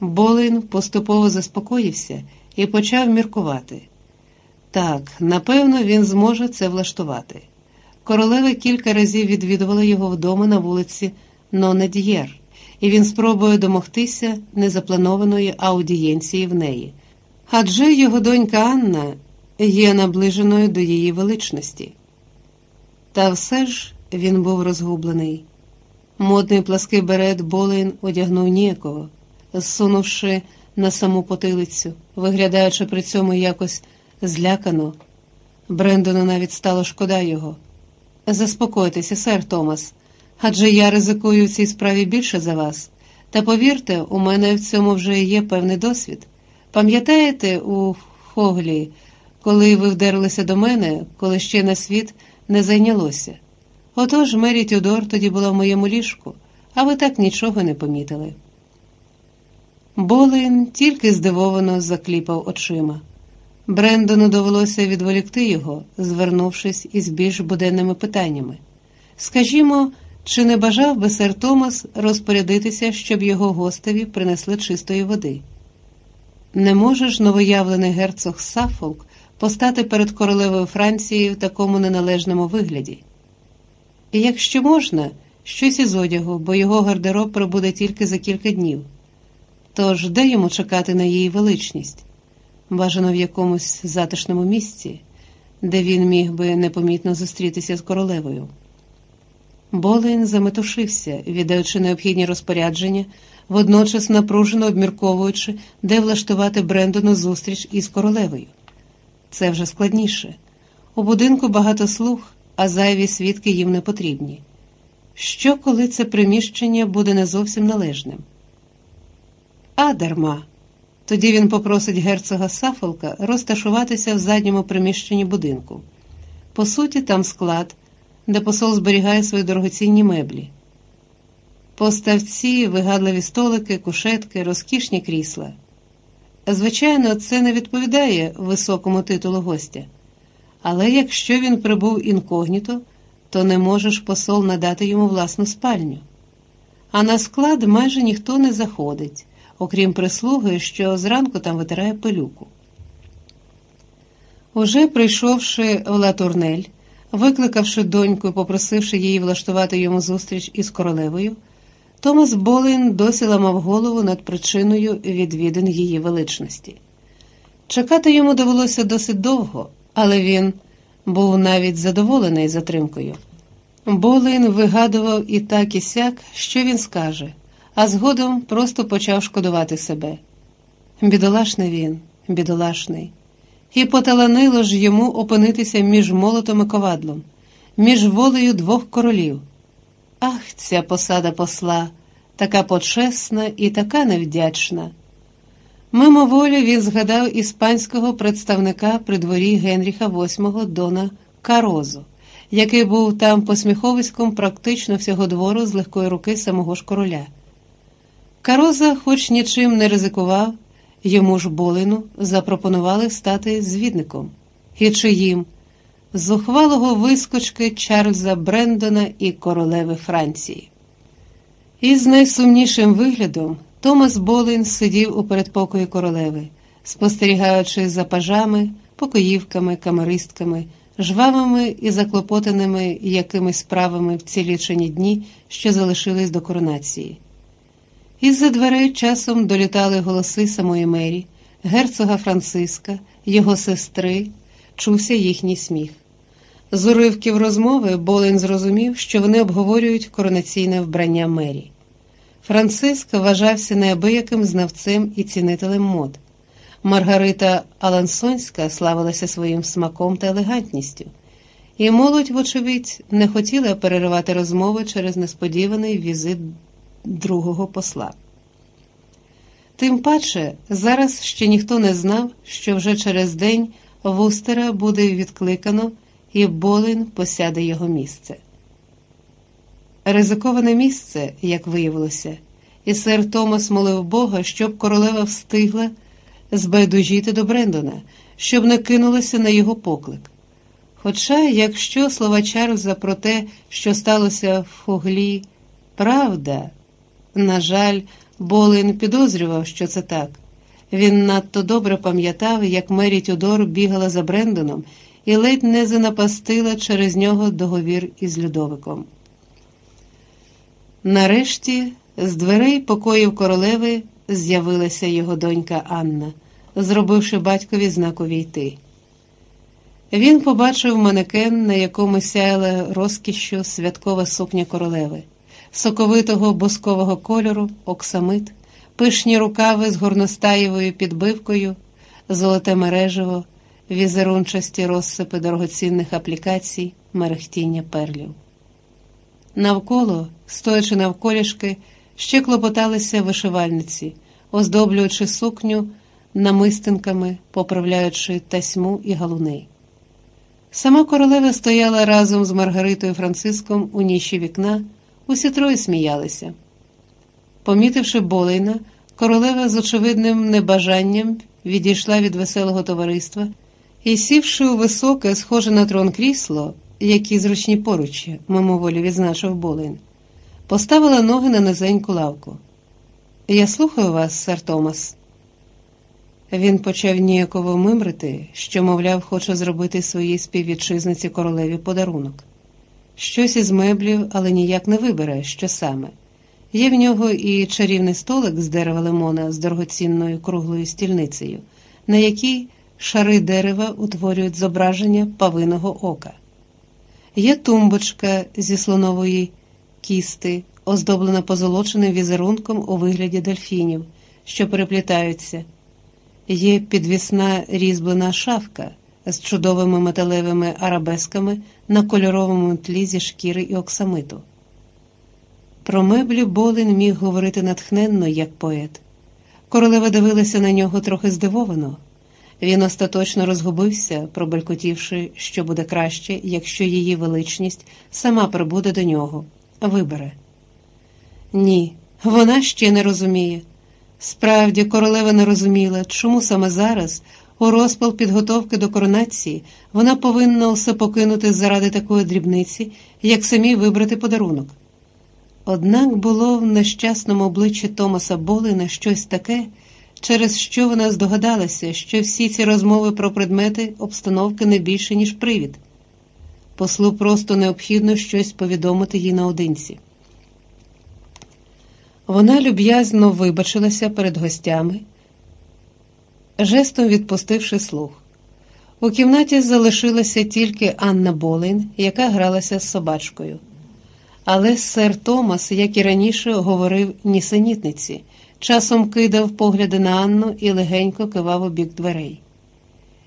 Болин поступово заспокоївся і почав міркувати. Так, напевно, він зможе це влаштувати. Королева кілька разів відвідувала його вдома на вулиці Нонед'єр, і він спробує домогтися незапланованої аудієнції в неї. Адже його донька Анна є наближеною до її величності. Та все ж він був розгублений. Модний плаский берет Болейн одягнув ніяково, зсунувши на саму потилицю, виглядаючи при цьому якось злякано. Брендону навіть стало шкода його. Заспокойтеся, сер Томас, адже я ризикую в цій справі більше за вас. Та повірте, у мене в цьому вже є певний досвід. Пам'ятаєте у Хоглі, коли ви вдерлися до мене, коли ще на світ не зайнялося? Отож Мері Тюдор тоді була в моєму ліжку, а ви так нічого не помітили. Болин тільки здивовано закліпав очима. Брендону довелося відволікти його, звернувшись із більш буденними питаннями. Скажімо, чи не бажав би сер Томас розпорядитися, щоб його гостеві принесли чистої води? Не може ж новоявлений герцог Саффолк постати перед королевою Франції в такому неналежному вигляді? І якщо можна, щось із одягу, бо його гардероб прибуде тільки за кілька днів. Тож де йому чекати на її величність? Бажано в якомусь затишному місці, де він міг би непомітно зустрітися з королевою. Болейн заметушився, віддаючи необхідні розпорядження, водночас напружено обмірковуючи, де влаштувати Брендону зустріч із королевою. Це вже складніше. У будинку багато слуг, а зайві свідки їм не потрібні. Що, коли це приміщення буде не зовсім належним? А дарма. Тоді він попросить герцога Сафолка розташуватися в задньому приміщенні будинку. По суті, там склад, де посол зберігає свої дорогоцінні меблі. Поставці, вигадливі столики, кушетки, розкішні крісла. Звичайно, це не відповідає високому титулу гостя. Але якщо він прибув інкогніто, то не можеш посол надати йому власну спальню. А на склад майже ніхто не заходить окрім прислуги, що зранку там витирає пилюку. Уже прийшовши в Латурнель, викликавши доньку і попросивши її влаштувати йому зустріч із королевою, Томас Болин досі ламав голову над причиною відвідин її величності. Чекати йому довелося досить довго, але він був навіть задоволений затримкою. Болин вигадував і так і сяк, що він скаже а згодом просто почав шкодувати себе. Бідолашний він, бідолашний, і поталанило ж йому опинитися між молотом і ковадлом, між волею двох королів. Ах, ця посада посла, така почесна і така невдячна. Мимоволі він згадав іспанського представника при дворі Генріха VIII Дона Карозу, який був там посміховиськом практично всього двору з легкої руки самого ж короля. Кароза, хоч нічим не ризикував, йому ж болину запропонували стати звідником. І чиїм? Зухвалого вискочки Чарльза Брендона і королеви Франції. Із найсумнішим виглядом Томас Болин сидів у передпокої королеви, спостерігаючи за пажами, покоївками, камеристками, жвавими і заклопотаними якимись справами в ці лічені дні, що залишились до коронації. Із-за дверей часом долітали голоси самої Мері, герцога Франциска, його сестри, чувся їхній сміх. З уривків розмови Болин зрозумів, що вони обговорюють коронаційне вбрання Мері. Франциск вважався неабияким знавцем і цінителем мод. Маргарита Алансонська славилася своїм смаком та елегантністю, і молодь, вочевидь, не хотіла переривати розмови через несподіваний візит другого посла. Тим паче, зараз ще ніхто не знав, що вже через день вустера буде відкликано і Болин посяде його місце. Ризиковане місце, як виявилося, і сер Томас молив Бога, щоб королева встигла збайдужіти до Брендона, щоб не кинулася на його поклик. Хоча, якщо слова Чарльза про те, що сталося в Фуглі, правда. На жаль, Болин підозрював, що це так. Він надто добре пам'ятав, як Мері Тюдор бігала за Брендоном і ледь не занапастила через нього договір із Людовиком. Нарешті з дверей покоїв королеви з'явилася його донька Анна, зробивши батькові знак увійти. Він побачив манекен, на якому сяяла розкішшю святкова сукня королеви, соковитого боскового кольору, оксамит, пишні рукави з горностаєвою підбивкою, золоте мережево, візерунчасті розсипи дорогоцінних аплікацій, мерехтіння перлів. Навколо, стоячи навколішки, ще клопоталися вишивальниці, оздоблюючи сукню намистинками, поправляючи тасьму і галуни. Сама королева стояла разом з Маргаритою Франциском у ніші вікна, усі троє сміялися. Помітивши Болейна, королева з очевидним небажанням відійшла від веселого товариства і, сівши у високе, схоже на трон крісло, які зручні поручі, мимоволі відзначив Болейн, поставила ноги на низеньку лавку. Я слухаю вас, сер Томас. Він почав ніяково мимрити, що, мовляв, хоче зробити своїй співвітчизниці королеві подарунок. Щось із меблів, але ніяк не вибере, що саме. Є в нього і чарівний столик з дерева лимона з дорогоцінною круглою стільницею, на якій шари дерева утворюють зображення павиного ока. Є тумбочка зі слонової кісти, оздоблена позолоченим візерунком у вигляді дельфінів, що переплітаються. Є підвісна різьблена шафка з чудовими металевими арабесками на кольоровому тлі зі шкіри і оксамиту. Про меблі Болин міг говорити натхненно, як поет. Королева дивилася на нього трохи здивовано. Він остаточно розгубився, пробелькотівши, що буде краще, якщо її величність сама прибуде до нього, вибере. Ні, вона ще не розуміє. Справді, королева не розуміла, чому саме зараз, у розпал підготовки до коронації, вона повинна усе покинути заради такої дрібниці, як самі вибрати подарунок. Однак було в нещасному обличчі Томаса Болина щось таке, через що вона здогадалася, що всі ці розмови про предмети обстановки не більше, ніж привід. Послу просто необхідно щось повідомити їй наодинці. Вона люб'язно вибачилася перед гостями, жестом відпустивши слух. У кімнаті залишилася тільки Анна Болейн, яка гралася з собачкою. Але сер Томас, як і раніше, говорив нісенітниці, часом кидав погляди на Анну і легенько кивав у бік дверей.